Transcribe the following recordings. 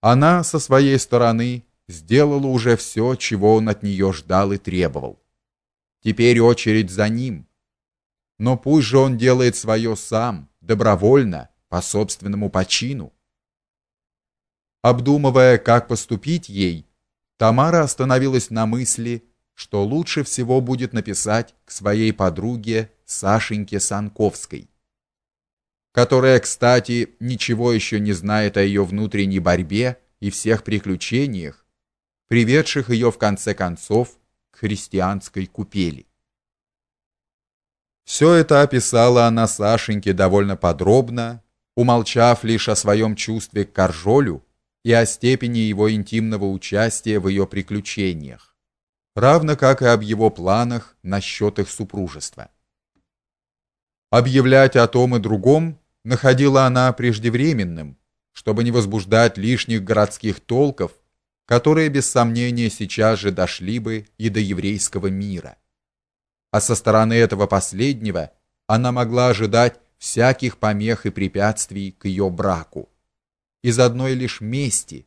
Она со своей стороны сделала уже все, чего он от нее ждал и требовал. Теперь очередь за ним. Но пусть же он делает свое сам, добровольно, по собственному почину. Обдумывая, как поступить ей, Тамара остановилась на мысли, что лучше всего будет написать к своей подруге Сашеньке Санковской, которая, кстати, ничего еще не знает о ее внутренней борьбе и всех приключениях, приведших ее в конце концов к христианской купели. Все это описала она Сашеньке довольно подробно, умолчав лишь о своем чувстве к Каржолю и о степени его интимного участия в ее приключениях, равно как и об его планах насчет их супружества. Объявлять о том и другом находила она преждевременным, чтобы не возбуждать лишних городских толков, которые без сомнения сейчас же дошли бы и до еврейского мира. А со стороны этого последнего она могла ожидать всяких помех и препятствий к ее браку из одной лишь мести,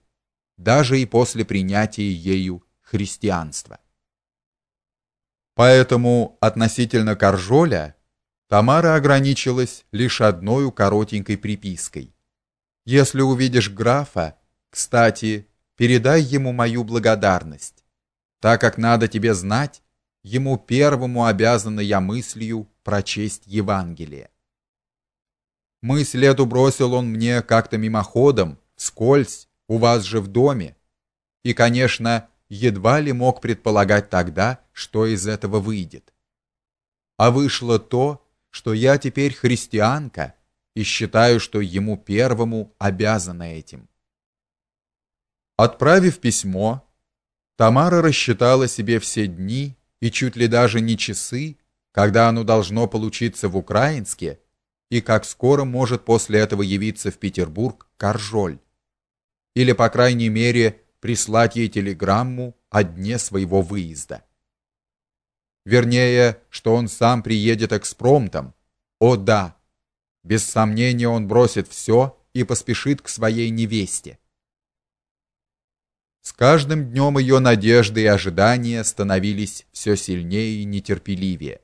даже и после принятия ею христианства. Поэтому относительно Каржоля Тамара ограничилась лишь одной коротенькой припиской. Если увидишь графа, кстати, передай ему мою благодарность, так как надо тебе знать, ему первому обязана я мыслью прочесть Евангелие. Мысль эту бросил он мне как-то мимоходом, вскользь, у вас же в доме. И, конечно, едва ли мог предполагать тогда, что из этого выйдет. А вышло то, что я теперь христианка и считаю, что ему первому обязана этим. Отправив письмо, Тамара рассчитала себе все дни и чуть ли даже не часы, когда оно должно получиться в украинске, и как скоро может после этого явиться в Петербург Каржоль. Или, по крайней мере, прислать ей телеграмму о дне своего выезда. Вернее, что он сам приедет экспромтом. О да. Без сомнения он бросит все и поспешит к своей невесте. С каждым днем ее надежды и ожидания становились все сильнее и нетерпеливее.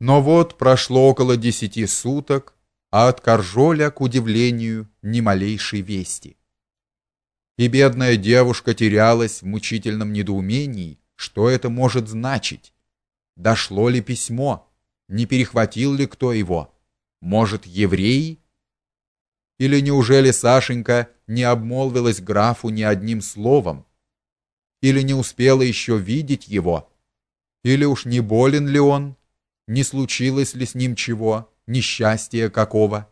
Но вот прошло около десяти суток, а от Каржоля, к удивлению, ни малейшей вести. И бедная девушка терялась в мучительном недоумении, что это может значить. Дошло ли письмо? Не перехватил ли кто его? Может, еврей? Или неужели Сашенька не обмолвилась графу ни одним словом? Или не успела еще видеть его? Или уж не болен ли он? не случилось ли с ним чего, несчастья какого.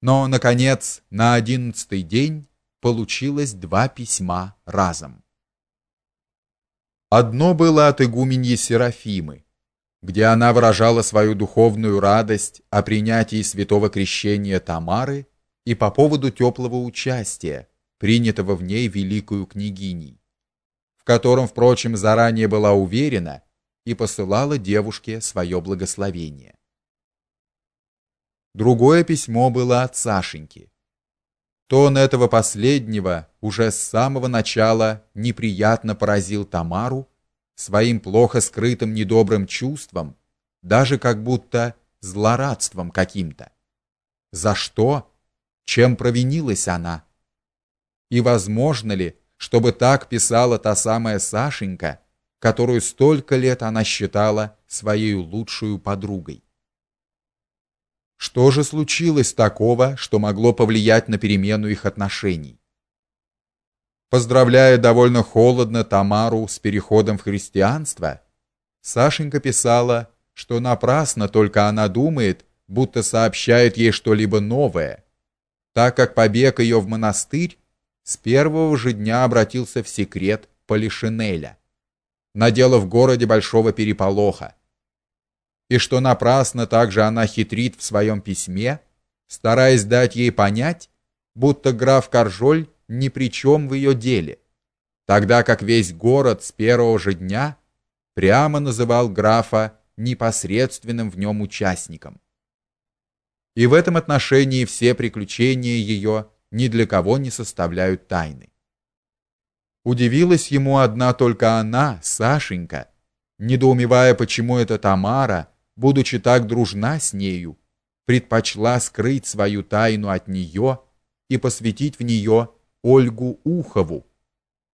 Но наконец, на одиннадцатый день получилось два письма разом. Одно было от игуменьи Серафимы, где она выражала свою духовную радость о принятии святого крещения Тамары и по поводу теплого участия, принятого в ней великую княгиней, в котором, впрочем, заранее была уверена, и посылала девушке свое благословение. Другое письмо было от Сашеньки. Тон этого последнего уже с самого начала неприятно поразил Тамару своим плохо скрытым недобрым чувством, даже как будто злорадством каким-то. За что? Чем провинилась она? И возможно ли, чтобы так писала та самая Сашенька, которую столько лет она считала своей лучшей подругой. Что же случилось такого, что могло повлиять на перемену их отношений? Поздравляя довольно холодно Тамару с переходом в христианство, Сашенька писала, что напрасно только она думает, будто сообщает ей что-либо новое, так как побег ее в монастырь с первого же дня обратился в секрет Полишинеля надела в городе большого переполоха. И что напрасно также она хитрит в своем письме, стараясь дать ей понять, будто граф Каржоль ни при чем в ее деле, тогда как весь город с первого же дня прямо называл графа непосредственным в нем участником. И в этом отношении все приключения ее ни для кого не составляют тайны. Удивилась ему одна только она, Сашенька, недоумевая, почему эта Тамара, будучи так дружна с нею, предпочла скрыть свою тайну от нее и посвятить в нее Ольгу Ухову,